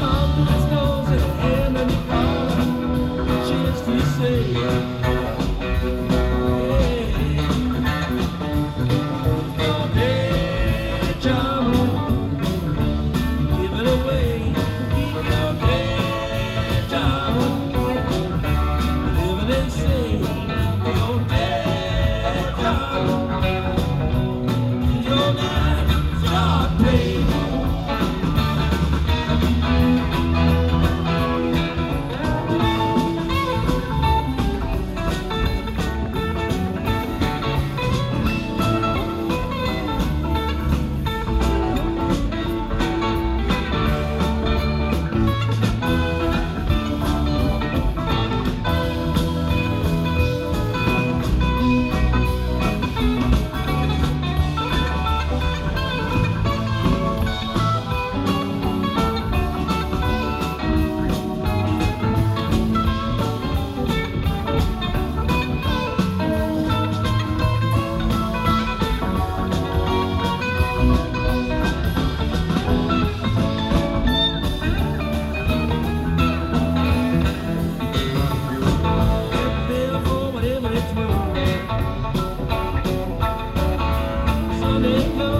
Come. never